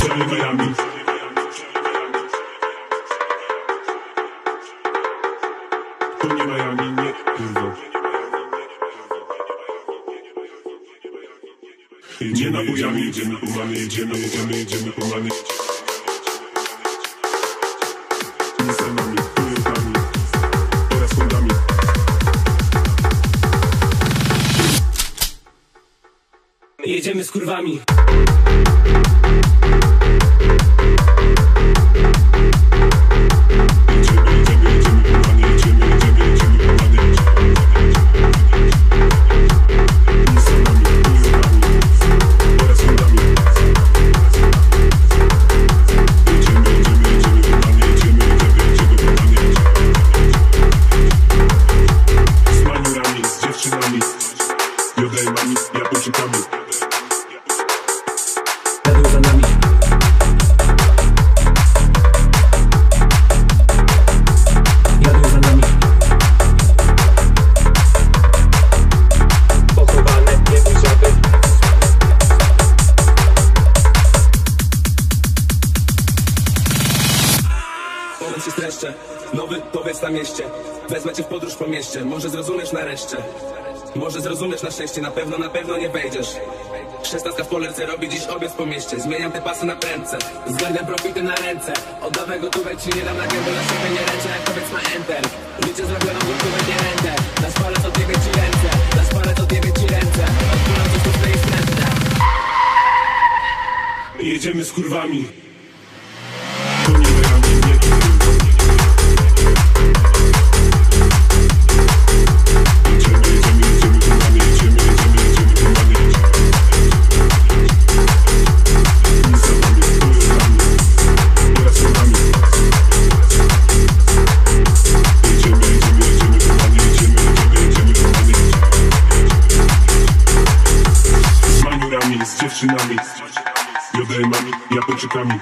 Ceny Miami. To nie Miami, nie kurwa. Nie Jedziemy z kurwami. Jedziemy, jedziemy, jedziemy umany, jedziemy, jedziemy, Jadą za nami Jadą za nami Pochowane, nie bój żaby Nowy na mieście. Wezmę cię w podróż po mieście. Może zrozumiesz nareszcie. Może zrozumiesz na szczęście. Na pewno, na pewno nie wejdziesz Szesnastka w polerce robi dziś obiec po mieście Zmieniam te pasy na prędce. Zgarniam profity na ręce. Oddawaj gotówek ci nie dam na gębę Na siebie nie ręczę jak powiedz ma enter. Życie zrobiono gotówek nie rękę Na szpale to odjebie ci ręce. Na szpale to odjebie ci ręce. Odpulam coś tu stoi wstrętne Jedziemy z kurwami. Z dziewczynami, jodejmami, Japończykami.